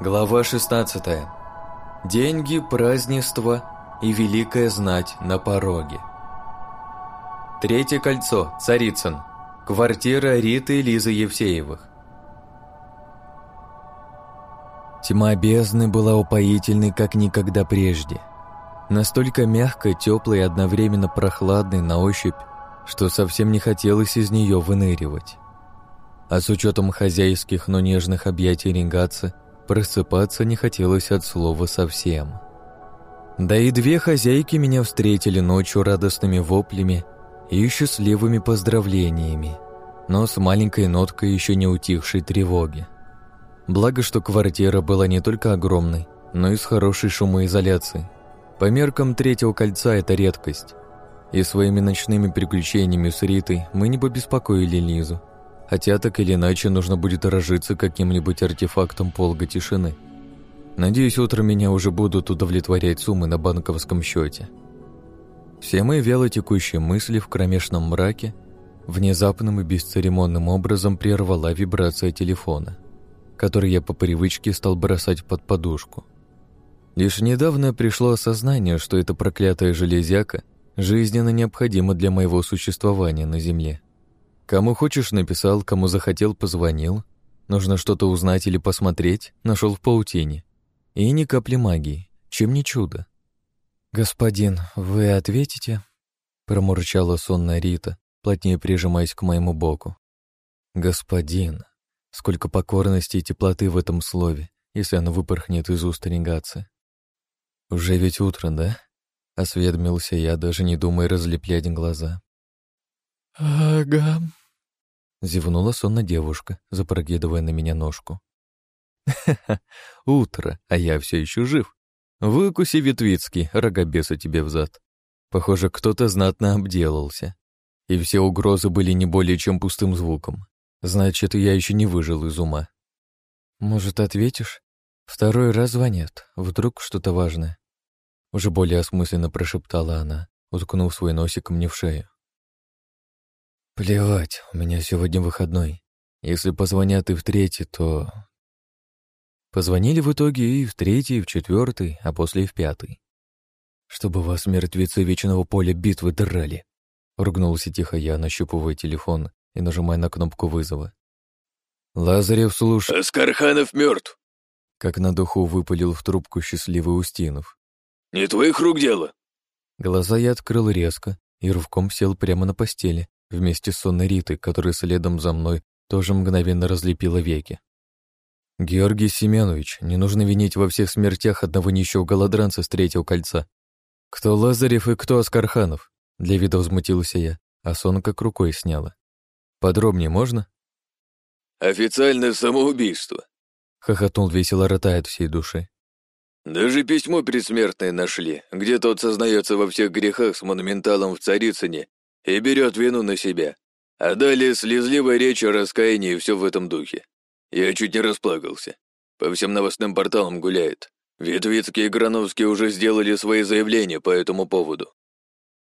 Глава 16. Деньги, празднества и великая знать на пороге. Третье кольцо. Царицын. Квартира Риты и Лизы Евсеевых. Тьма бездны была упоительной, как никогда прежде. Настолько мягкой, теплой и одновременно прохладной на ощупь, что совсем не хотелось из нее выныривать. А с учетом хозяйских, но нежных объятий Ренгаца – Просыпаться не хотелось от слова совсем. Да и две хозяйки меня встретили ночью радостными воплями и счастливыми поздравлениями, но с маленькой ноткой еще не утихшей тревоги. Благо, что квартира была не только огромной, но и с хорошей шумоизоляцией. По меркам третьего кольца это редкость. И своими ночными приключениями с Ритой мы не побеспокоили Лизу, хотя так или иначе нужно будет разжиться каким-нибудь артефактом полга тишины. Надеюсь, утром меня уже будут удовлетворять суммы на банковском счете. Все мои вяло текущие мысли в кромешном мраке внезапным и бесцеремонным образом прервала вибрация телефона, который я по привычке стал бросать под подушку. Лишь недавно пришло осознание, что эта проклятая железяка жизненно необходима для моего существования на Земле. Кому хочешь написал, кому захотел позвонил. Нужно что-то узнать или посмотреть, нашел в паутине. И ни капли магии, чем не чудо. «Господин, вы ответите?» промурчала сонная Рита, плотнее прижимаясь к моему боку. «Господин, сколько покорности и теплоты в этом слове, если оно выпорхнет из уст регации. Уже ведь утро, да?» — осведомился я, даже не думая разлеплять глаза. «Ага», Зевнула сонно девушка, запрогидывая на меня ножку. «Ха-ха, утро, а я все еще жив. Выкуси, Ветвицкий, рогобеса тебе взад. Похоже, кто-то знатно обделался. И все угрозы были не более чем пустым звуком. Значит, я еще не выжил из ума. Может, ответишь? Второй раз звонят. Вдруг что-то важное. Уже более осмысленно прошептала она, уткнув свой носик мне в шею. Плевать, у меня сегодня выходной. Если позвонят и в третий, то... Позвонили в итоге и в третий, и в четвертый, а после и в пятый. Чтобы вас мертвецы вечного поля битвы драли. Ругнулся тихо я, нащупывая телефон и нажимая на кнопку вызова. Лазарев слушай. Аскарханов мертв. Как на духу выпалил в трубку счастливый Устинов. Не твоих рук дело. Глаза я открыл резко и рывком сел прямо на постели, вместе с сонной Ритой, которая следом за мной тоже мгновенно разлепила веки. «Георгий Семенович, не нужно винить во всех смертях одного нищего голодранца с третьего кольца. Кто Лазарев и кто Аскарханов?» Для вида возмутился я, а сон как рукой сняла. «Подробнее можно?» «Официальное самоубийство», — хохотнул весело ротая от всей души. «Даже письмо предсмертное нашли, где тот сознается во всех грехах с монументалом в Царицыне и берет вину на себя. А далее слезливая речь о раскаянии и все в этом духе. Я чуть не расплакался. По всем новостным порталам гуляет. Ветвицкий и Грановский уже сделали свои заявления по этому поводу.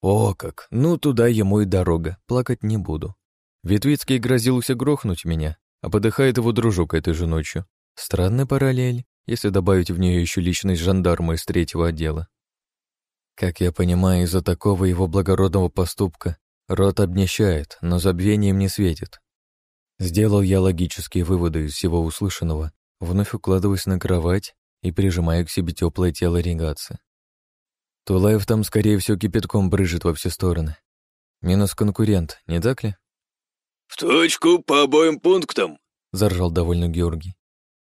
О как! Ну, туда ему и дорога. Плакать не буду. Ветвицкий грозился грохнуть меня, а подыхает его дружок этой же ночью. Странная параллель, если добавить в нее еще личность жандарма из третьего отдела. Как я понимаю, из-за такого его благородного поступка рот обнищает, но забвением не светит. Сделал я логические выводы из всего услышанного, вновь укладываясь на кровать и прижимая к себе теплое тело регации. Тулаев там, скорее всего, кипятком брыжет во все стороны. Минус конкурент, не так ли? «В точку по обоим пунктам», — заржал довольно Георгий.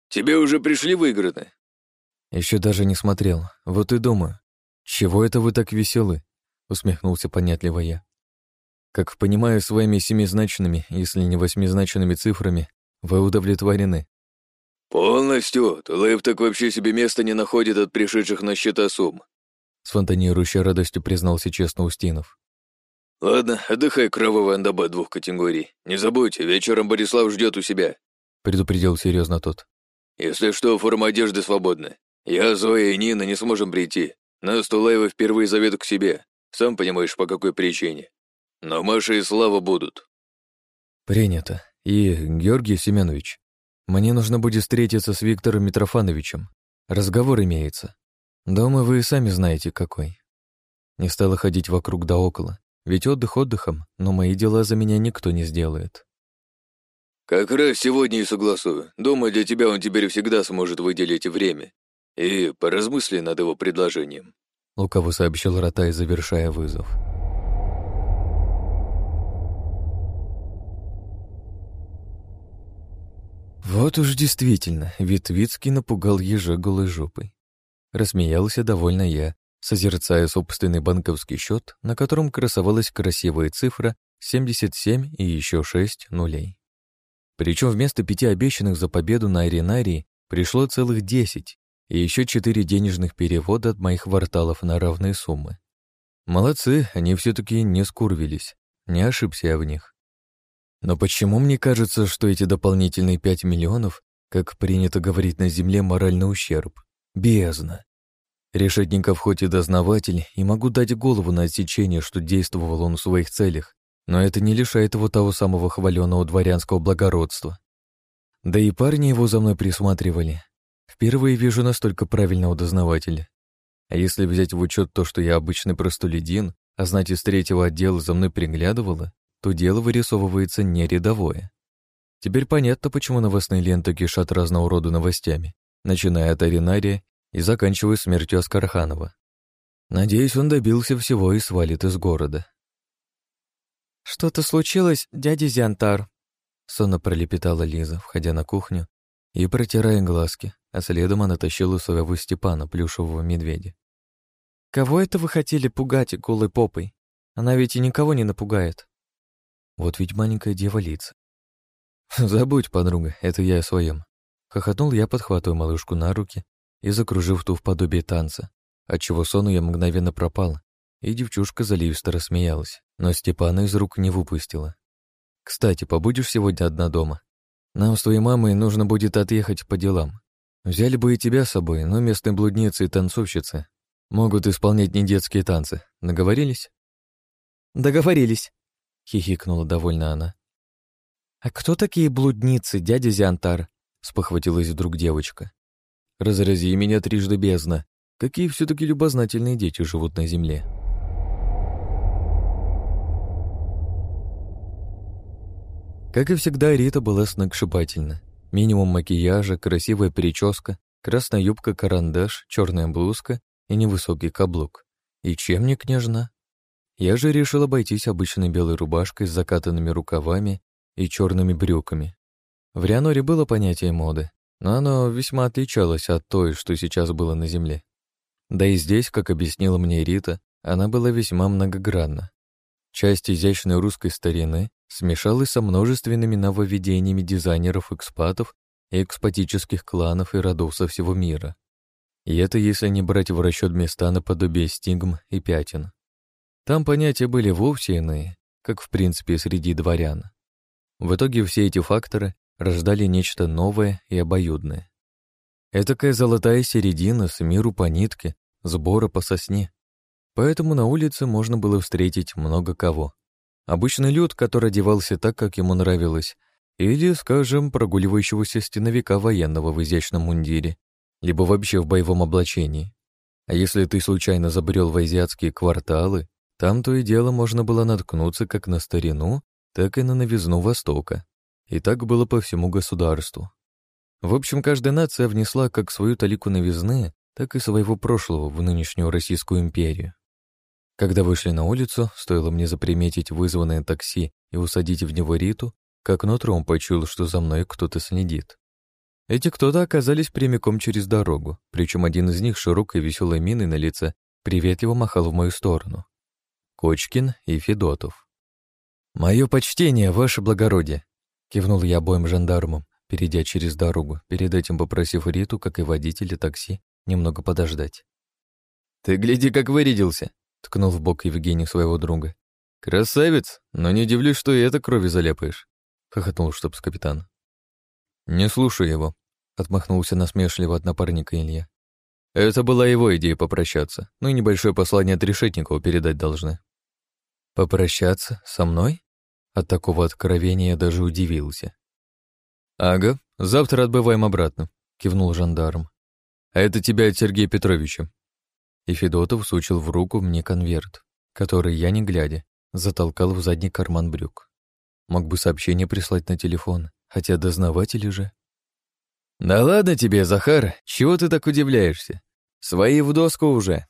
«Тебе уже пришли выиграны?» Еще даже не смотрел. Вот и думаю, «Чего это вы так веселы?» — усмехнулся понятливо я. «Как понимаю, своими семизначными, если не восьмизначными цифрами, вы удовлетворены». «Полностью. Тулейв так вообще себе места не находит от пришедших на счета сумм», с фонтанирующей радостью признался честно Устинов. «Ладно, отдыхай, кровавый андаба двух категорий. Не забудь, вечером Борислав ждет у себя», предупредил серьезно тот. «Если что, форма одежды свободна. Я, Зоя и Нина не сможем прийти. Нас Тулаева впервые зовет к себе. Сам понимаешь, по какой причине. Но Маша и Слава будут. Принято. И, Георгий Семенович, Мне нужно будет встретиться с Виктором Митрофановичем. Разговор имеется. Думаю, вы и сами знаете, какой. Не стала ходить вокруг да около, ведь отдых отдыхом, но мои дела за меня никто не сделает. «Как раз сегодня и согласую. Думаю, для тебя он теперь всегда сможет выделить время. И поразмысли над его предложением», — лукаво сообщил Ротай, завершая вызов. Вот уж действительно, Витвицкий напугал ежа голой жопой. Рассмеялся довольно я, созерцая собственный банковский счет, на котором красовалась красивая цифра 77 и еще 6 нулей. Причем вместо пяти обещанных за победу на аренарии пришло целых 10 и еще 4 денежных перевода от моих варталов на равные суммы. Молодцы, они все-таки не скурвились, не ошибся я в них. Но почему мне кажется, что эти дополнительные 5 миллионов, как принято говорить на Земле, моральный ущерб? Бездна. Решетников хоть и дознаватель, и могу дать голову на отсечение, что действовал он в своих целях, но это не лишает его того самого хваленого дворянского благородства. Да и парни его за мной присматривали. Впервые вижу настолько правильного дознавателя. А если взять в учет то, что я обычный простолюдин, а знать из третьего отдела за мной приглядывало, то дело вырисовывается не рядовое. Теперь понятно, почему новостные ленты кишат разного рода новостями, начиная от Аринария и заканчивая смертью Аскарханова. Надеюсь, он добился всего и свалит из города. «Что-то случилось, дядя Зиантар?» Сонно пролепетала Лиза, входя на кухню и протирая глазки, а следом она тащила своего Степана, плюшевого медведя. «Кого это вы хотели пугать голой попой? Она ведь и никого не напугает». Вот ведь маленькая дева лица. Забудь, подруга, это я о своем. Хохотнул я, подхватывая малышку на руки и закружив ту в подобие танца, отчего сону я мгновенно пропал, и девчушка заливисто рассмеялась, но Степана из рук не выпустила. «Кстати, побудешь сегодня одна дома? Нам с твоей мамой нужно будет отъехать по делам. Взяли бы и тебя с собой, но местные блудницы и танцовщицы могут исполнять не детские танцы. Наговорились?» «Договорились», — хихикнула довольно она. «А кто такие блудницы, дядя Зиантар?» — спохватилась вдруг девочка. «Разрази меня трижды бездна. Какие все-таки любознательные дети живут на земле». Как и всегда, Рита была сногсшибательна. Минимум макияжа, красивая прическа, красная юбка-карандаш, черная блузка и невысокий каблук. И чем не княжна? Я же решил обойтись обычной белой рубашкой с закатанными рукавами и черными брюками. В Рианоре было понятие моды, но оно весьма отличалось от той, что сейчас было на Земле. Да и здесь, как объяснила мне Рита, она была весьма многогранна. Часть изящной русской старины смешалась со множественными нововведениями дизайнеров-экспатов и экспатических кланов и родов со всего мира. И это если не брать в расчет места наподобие стигм и пятен. Там понятия были вовсе иные, как в принципе среди дворян. В итоге все эти факторы рождали нечто новое и обоюдное. Этакая золотая середина с миру по нитке, сбора по сосне. Поэтому на улице можно было встретить много кого. Обычный люд, который одевался так, как ему нравилось, или, скажем, прогуливающегося стеновика военного в изящном мундире, либо вообще в боевом облачении. А если ты случайно забрел в азиатские кварталы, там то и дело можно было наткнуться как на старину, так и на новизну Востока. И так было по всему государству. В общем, каждая нация внесла как свою талику новизны, так и своего прошлого в нынешнюю Российскую империю. Когда вышли на улицу, стоило мне заприметить вызванное такси и усадить в него Риту, как нутром почуял, что за мной кто-то следит. Эти кто-то оказались прямиком через дорогу, причем один из них широкой веселой миной на лице приветливо махал в мою сторону. Кочкин и Федотов. «Мое почтение, ваше благородие!» — кивнул я обоим жандармам, перейдя через дорогу, перед этим попросив Риту, как и водителя такси, немного подождать. «Ты гляди, как вырядился!» — ткнул в бок Евгений своего друга. «Красавец, но не удивлюсь, что и это крови заляпаешь», — хохотнул штабс-капитан. «Не слушай его», — отмахнулся насмешливо от напарника Илья. «Это была его идея попрощаться, ну и небольшое послание от Решетникова передать должны». «Попрощаться? Со мной?» От такого откровения я даже удивился. «Ага, Завтра отбываем обратно», — кивнул жандарм. «А это тебя от Сергея Петровича». И Федотов сучил в руку мне конверт, который я, не глядя, затолкал в задний карман брюк. Мог бы сообщение прислать на телефон, хотя дознаватели же. «Да ладно тебе, Захар, чего ты так удивляешься? Свои в доску уже.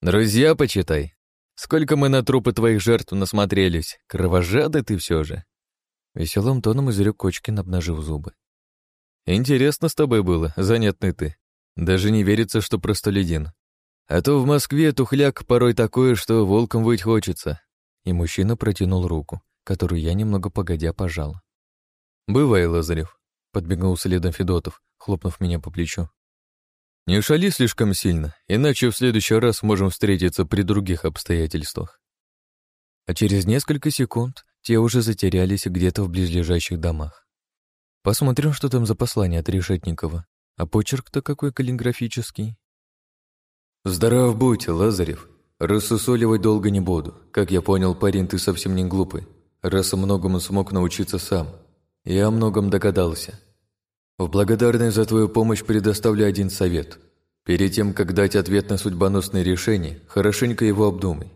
Друзья, почитай. Сколько мы на трупы твоих жертв насмотрелись. Кровожадый ты все же». Веселым тоном изрек Кочкин, обнажив зубы. «Интересно с тобой было, занятный ты. Даже не верится, что простолюдин. А то в Москве тухляк порой такое, что волком выть хочется». И мужчина протянул руку, которую я немного погодя пожал. «Бывай, Лазарев», — подбегнул следом Федотов, хлопнув меня по плечу. «Не шали слишком сильно, иначе в следующий раз можем встретиться при других обстоятельствах». А через несколько секунд те уже затерялись где-то в близлежащих домах. Посмотрим, что там за послание от Решетникова. А почерк-то какой каллиграфический. «Здоров будь, Лазарев. Рассусоливать долго не буду. Как я понял, парень, ты совсем не глупый. Раз многому смог научиться сам. Я о многом догадался. В благодарность за твою помощь предоставлю один совет. Перед тем, как дать ответ на судьбоносное решение, хорошенько его обдумай.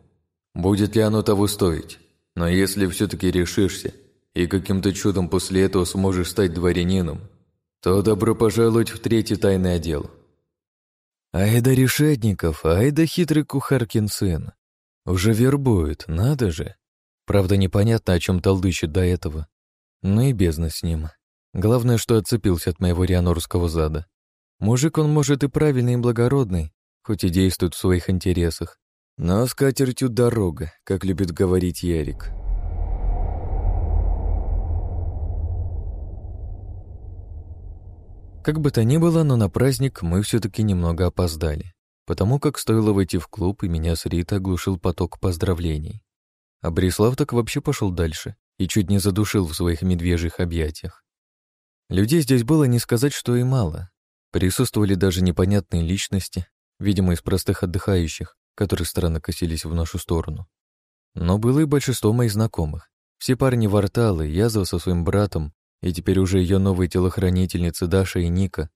Будет ли оно того стоить? Но если все-таки решишься и каким-то чудом после этого сможешь стать дворянином, то добро пожаловать в третий тайный отдел. Айда Решетников, айда хитрый кухаркин сын. Уже вербует, надо же. Правда, непонятно, о чем толдычит до этого. Ну и бездна с ним. Главное, что отцепился от моего рианорского зада. Мужик он, может, и правильный, и благородный, хоть и действует в своих интересах. Но с катертью дорога, как любит говорить Ярик. Как бы то ни было, но на праздник мы все таки немного опоздали, потому как стоило войти в клуб, и меня с Ритой оглушил поток поздравлений. А Борислав так вообще пошел дальше и чуть не задушил в своих медвежьих объятиях. Людей здесь было не сказать, что и мало. Присутствовали даже непонятные личности, видимо, из простых отдыхающих, которые странно косились в нашу сторону. Но было и большинство моих знакомых. Все парни Варталы, Язва со своим братом, и теперь уже ее новые телохранительницы Даша и Ника,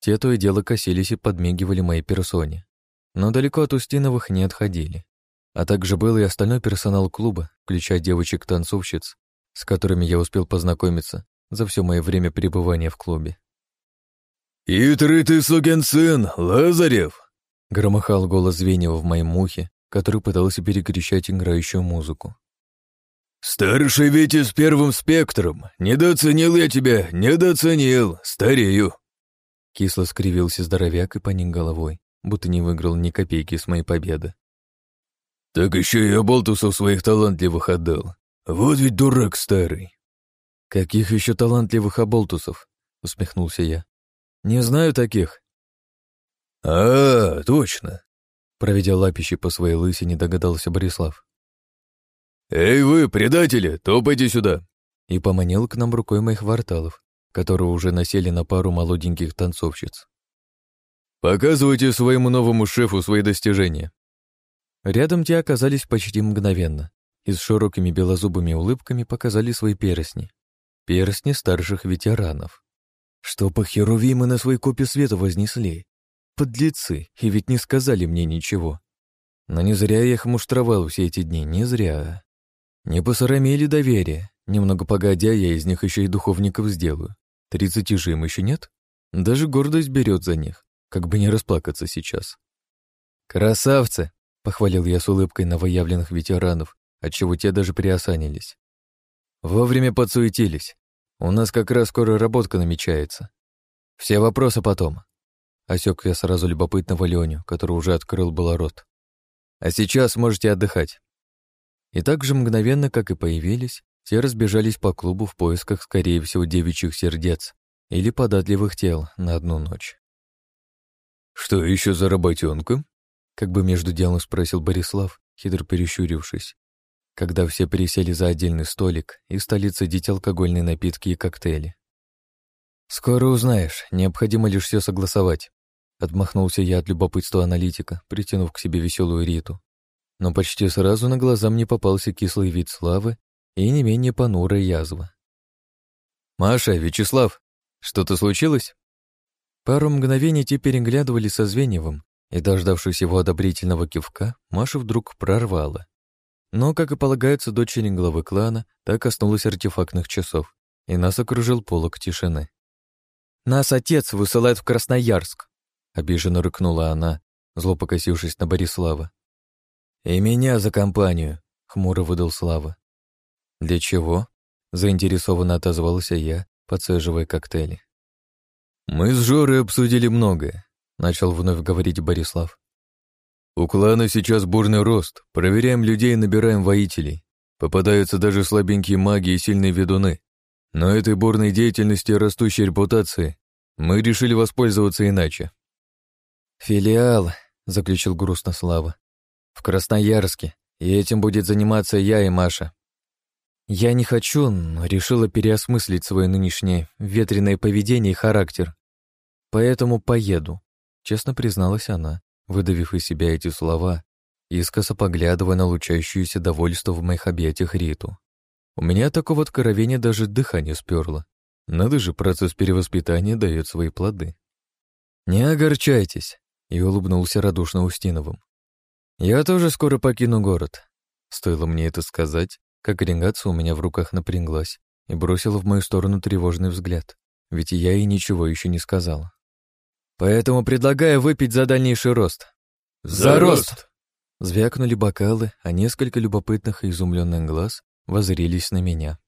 те то и дело косились и подмигивали моей персоне. Но далеко от Устиновых не отходили. А также был и остальной персонал клуба, включая девочек-танцовщиц, с которыми я успел познакомиться за все мое время пребывания в клубе. «Хитрый ты, сукин сын, Лазарев!» громыхал голос Звенева в моем ухе, который пытался перекрещать играющую музыку. «Старший Витя с первым спектром! Недооценил я тебя, недооценил! Старею!» Кисло скривился здоровяк и поник головой, будто не выиграл ни копейки с моей победы. «Так еще и оболтусов своих талантливых отдал. Вот ведь дурак старый!» «Каких еще талантливых оболтусов?» — усмехнулся я. «Не знаю таких». «А, точно!» Проведя лапищей по своей лысине, догадался Борислав. «Эй вы, предатели, топайте сюда!» И поманил к нам рукой моих варталов, которые уже насели на пару молоденьких танцовщиц. «Показывайте своему новому шефу свои достижения». Рядом те оказались почти мгновенно и с широкими белозубыми улыбками показали свои перстни перстни старших ветеранов. Что по херувимы на своей копе света вознесли? Подлецы, и ведь не сказали мне ничего. Но не зря я их муштровал все эти дни, не зря. Не посрамили доверие. Немного погодя, я из них еще и духовников сделаю. Тридцати же им еще нет? Даже гордость берет за них, как бы не расплакаться сейчас. «Красавцы!» — похвалил я с улыбкой новоявленных ветеранов, отчего те даже приосанились. Вовремя подсуетились. У нас как раз скоро работка намечается. Все вопросы потом. Осек я сразу любопытного Леню, который уже открыл было рот. А сейчас можете отдыхать. И так же мгновенно, как и появились, все разбежались по клубу в поисках, скорее всего, девичьих сердец или податливых тел на одну ночь. «Что еще за работенка?» Как бы между делом спросил Борислав, хитро перещурившись когда все пересели за отдельный столик и стали цедить алкогольные напитки и коктейли. «Скоро узнаешь, необходимо лишь все согласовать», отмахнулся я от любопытства аналитика, притянув к себе веселую Риту. Но почти сразу на глаза мне попался кислый вид славы и не менее понурая язва. «Маша, Вячеслав!» Что-то случилось?» Пару мгновений те переглядывали со Звеньевым, и, дождавшись его одобрительного кивка, Маша вдруг прорвала. Но, как и полагается дочери главы клана, так коснулась артефактных часов, и нас окружил полок тишины. «Нас отец высылает в Красноярск!» — обиженно рыкнула она, зло покосившись на Борислава. «И меня за компанию!» — хмуро выдал Слава. «Для чего?» — заинтересованно отозвался я, подсаживая коктейли. «Мы с Жорой обсудили многое», — начал вновь говорить Борислав. «У клана сейчас бурный рост, проверяем людей и набираем воителей. Попадаются даже слабенькие маги и сильные ведуны. Но этой бурной деятельности и растущей репутации мы решили воспользоваться иначе». «Филиал», — заключил грустно Слава, — «в Красноярске, и этим будет заниматься я и Маша. Я не хочу, но решила переосмыслить свое нынешнее ветреное поведение и характер. Поэтому поеду, честно призналась она, выдавив из себя эти слова, искоса поглядывая на лучающуюся довольство в моих объятиях Риту. У меня такого откровения даже дыхание сперло. Надо же, процесс перевоспитания дает свои плоды. «Не огорчайтесь», — и улыбнулся радушно Устиновым. «Я тоже скоро покину город». Стоило мне это сказать, как регация у меня в руках напряглась и бросила в мою сторону тревожный взгляд, ведь я ей ничего еще не сказала. Поэтому предлагаю выпить за дальнейший рост. За рост! Звякнули бокалы, а несколько любопытных и изумленных глаз возрились на меня.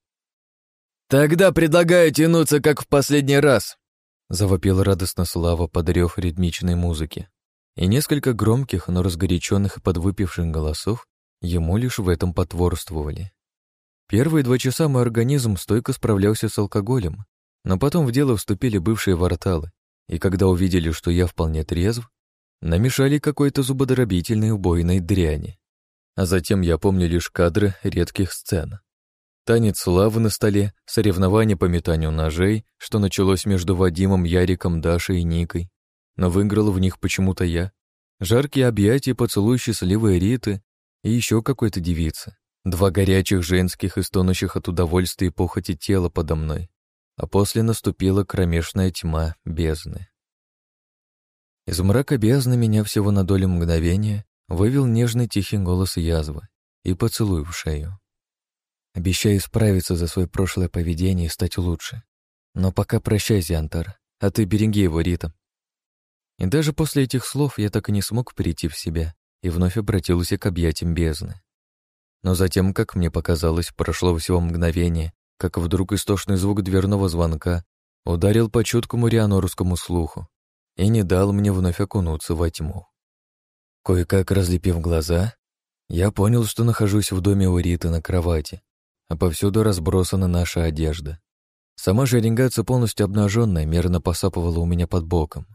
«Тогда предлагаю тянуться, как в последний раз!» Завопил радостно Слава под рев ритмичной музыки. И несколько громких, но разгоряченных и подвыпивших голосов ему лишь в этом потворствовали. Первые два часа мой организм стойко справлялся с алкоголем, но потом в дело вступили бывшие варталы, и когда увидели, что я вполне трезв, намешали какой-то зубодробительной убойной дряни. А затем я помню лишь кадры редких сцен. Танец славы на столе, соревнования по метанию ножей, что началось между Вадимом, Яриком, Дашей и Никой, но выиграл в них почему-то я. Жаркие объятия, поцелуй счастливой Риты и еще какой-то девицы. Два горячих женских, истонущих от удовольствия и похоти тела подо мной. А после наступила кромешная тьма бездны. Из мрака бездны меня всего на долю мгновения вывел нежный тихий голос язвы и поцелуй в шею. Обещаю справиться за свое прошлое поведение и стать лучше. Но пока прощай, Зиантар, а ты береги его, Рита. И даже после этих слов я так и не смог прийти в себя и вновь обратился к объятиям бездны. Но затем, как мне показалось, прошло всего мгновение, как вдруг истошный звук дверного звонка ударил по чуткому рианорскому слуху и не дал мне вновь окунуться во тьму. Кое-как разлепив глаза, я понял, что нахожусь в доме у Риты на кровати, а повсюду разбросана наша одежда. Сама же Оренгация полностью обнаженная мерно посапывала у меня под боком.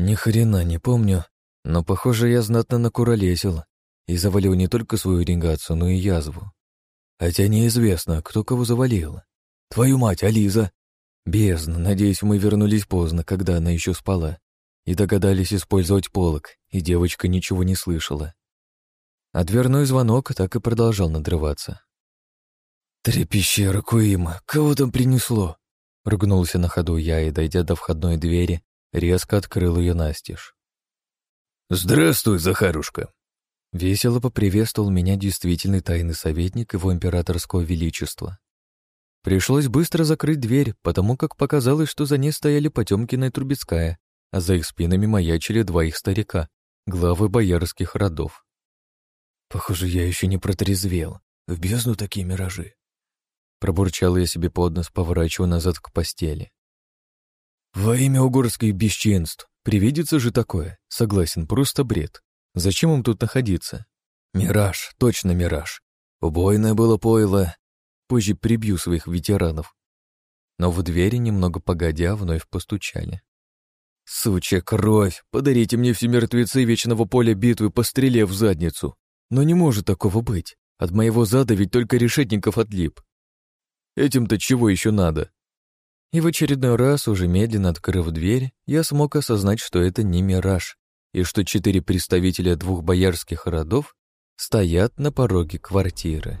Ни хрена не помню, но, похоже, я знатно накуролесил и завалил не только свою регацию, но и язву. Хотя неизвестно, кто кого завалил. Твою мать, Ализа! Бездна, надеюсь, мы вернулись поздно, когда она еще спала, и догадались использовать полок, и девочка ничего не слышала. А дверной звонок так и продолжал надрываться. «Три пещеры Куима, кого там принесло?» Ругнулся на ходу я и, дойдя до входной двери, резко открыл ее настежь. «Здравствуй, Захарушка!» Весело поприветствовал меня действительный тайный советник его императорского величества. Пришлось быстро закрыть дверь, потому как показалось, что за ней стояли Потемкина и Трубецкая, а за их спинами маячили два их старика, главы боярских родов. Похоже, я еще не протрезвел. В бездну такие миражи. Пробурчал я себе под нос, поворачивая назад к постели. Во имя угорских бесчинств, привидится же такое, согласен, просто бред. Зачем им тут находиться? Мираж, точно мираж. Убойное было пойло. Позже прибью своих ветеранов. Но в двери, немного погодя, вновь постучали. Сучья кровь! Подарите мне все мертвецы вечного поля битвы, пострелев в задницу. Но не может такого быть. От моего зада ведь только решетников отлип. Этим-то чего еще надо? И в очередной раз, уже медленно открыв дверь, я смог осознать, что это не мираж, и что четыре представителя двух боярских родов стоят на пороге квартиры.